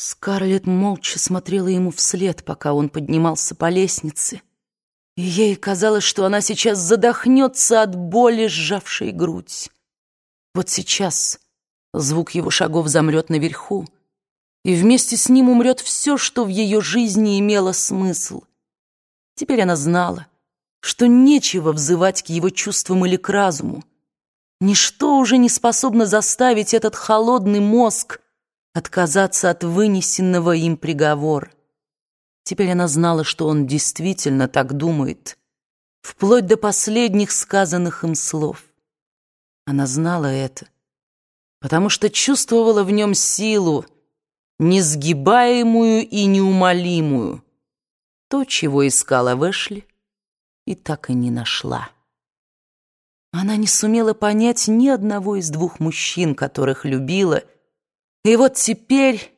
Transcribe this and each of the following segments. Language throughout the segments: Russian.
Скарлетт молча смотрела ему вслед, пока он поднимался по лестнице, и ей казалось, что она сейчас задохнется от боли, сжавшей грудь. Вот сейчас звук его шагов замрет наверху, и вместе с ним умрет все, что в ее жизни имело смысл. Теперь она знала, что нечего взывать к его чувствам или к разуму. Ничто уже не способно заставить этот холодный мозг отказаться от вынесенного им приговора. Теперь она знала, что он действительно так думает, вплоть до последних сказанных им слов. Она знала это, потому что чувствовала в нем силу, несгибаемую и неумолимую, то, чего искала Вэшли, и так и не нашла. Она не сумела понять ни одного из двух мужчин, которых любила, и вот теперь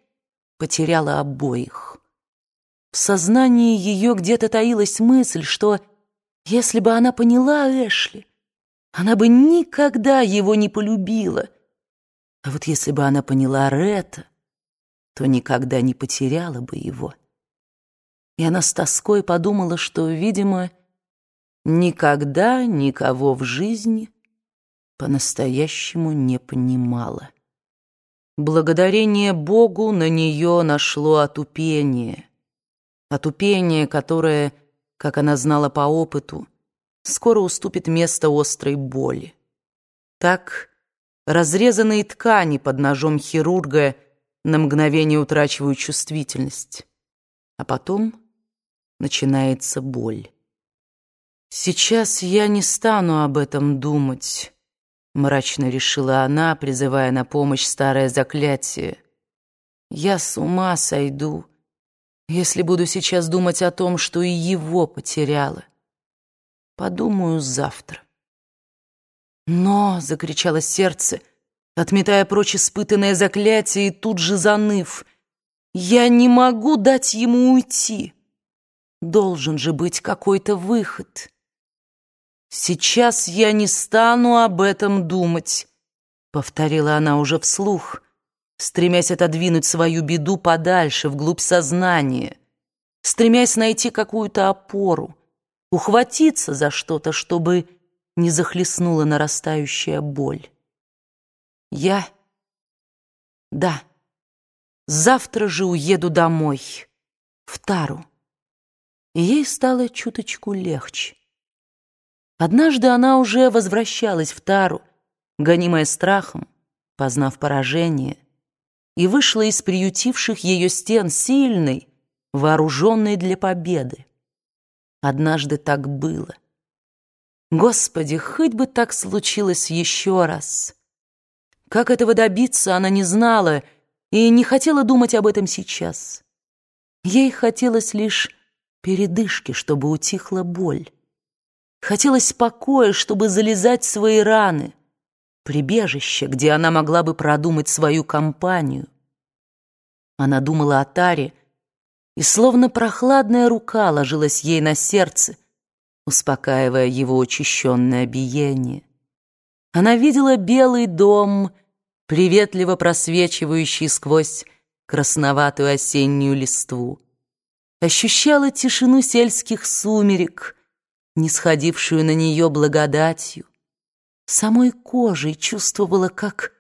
потеряла обоих. В сознании ее где-то таилась мысль, что если бы она поняла Эшли, она бы никогда его не полюбила. А вот если бы она поняла Ретта, то никогда не потеряла бы его. И она с тоской подумала, что, видимо, никогда никого в жизни по-настоящему не понимала. Благодарение Богу на нее нашло отупение. Отупение, которое, как она знала по опыту, скоро уступит место острой боли. Так разрезанные ткани под ножом хирурга на мгновение утрачивают чувствительность, а потом начинается боль. «Сейчас я не стану об этом думать», — мрачно решила она, призывая на помощь старое заклятие. «Я с ума сойду, если буду сейчас думать о том, что и его потеряла. Подумаю завтра». «Но!» — закричало сердце, отметая прочь испытанное заклятие и тут же заныв. «Я не могу дать ему уйти. Должен же быть какой-то выход». «Сейчас я не стану об этом думать», — повторила она уже вслух, стремясь отодвинуть свою беду подальше, вглубь сознания, стремясь найти какую-то опору, ухватиться за что-то, чтобы не захлестнула нарастающая боль. Я... Да, завтра же уеду домой, в Тару. И ей стало чуточку легче. Однажды она уже возвращалась в Тару, гонимая страхом, познав поражение, и вышла из приютивших ее стен сильной, вооруженной для победы. Однажды так было. Господи, хоть бы так случилось еще раз. Как этого добиться, она не знала и не хотела думать об этом сейчас. Ей хотелось лишь передышки, чтобы утихла боль. Хотелось покоя, чтобы залезать в свои раны, прибежище, где она могла бы продумать свою кампанию. Она думала о Таре, и словно прохладная рука ложилась ей на сердце, успокаивая его учащенное биение. Она видела белый дом, приветливо просвечивающий сквозь красноватую осеннюю листву. Ощущала тишину сельских сумерек — не сходившую на нее благодатью. Самой кожей чувствовала, как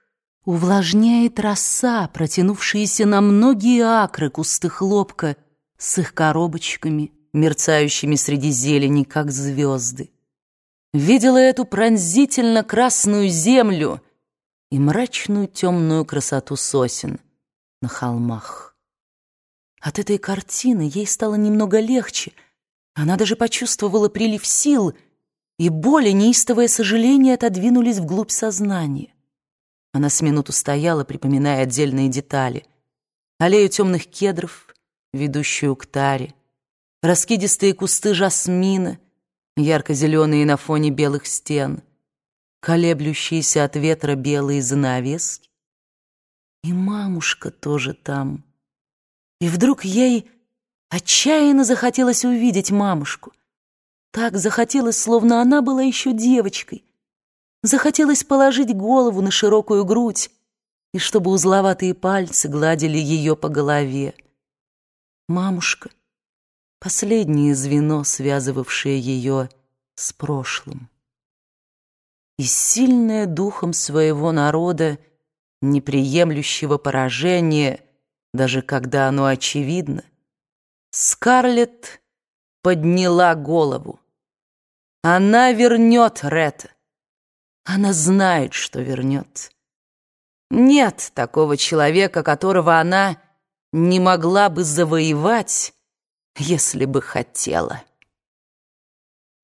увлажняет роса, протянувшиеся на многие акры кусты хлопка с их коробочками, мерцающими среди зелени, как звезды. Видела эту пронзительно красную землю и мрачную темную красоту сосен на холмах. От этой картины ей стало немного легче — она даже почувствовала прилив сил, и боль неистовое сожаление отодвинулись вглубь сознания. Она с минуту стояла, припоминая отдельные детали. Аллею темных кедров, ведущую к таре, раскидистые кусты жасмина, ярко-зеленые на фоне белых стен, колеблющиеся от ветра белые занавески. И мамушка тоже там. И вдруг ей Отчаянно захотелось увидеть мамушку. Так захотелось, словно она была еще девочкой. Захотелось положить голову на широкую грудь и чтобы узловатые пальцы гладили ее по голове. Мамушка — последнее звено, связывавшее ее с прошлым. И сильная духом своего народа, неприемлющего поражения, даже когда оно очевидно, Скарлетт подняла голову. Она вернет Ретта. Она знает, что вернет. Нет такого человека, которого она не могла бы завоевать, если бы хотела.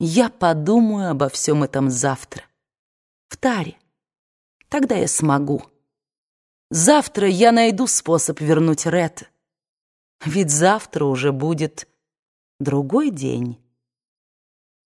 Я подумаю обо всем этом завтра. В таре. Тогда я смогу. Завтра я найду способ вернуть Ретта. Ведь завтра уже будет другой день.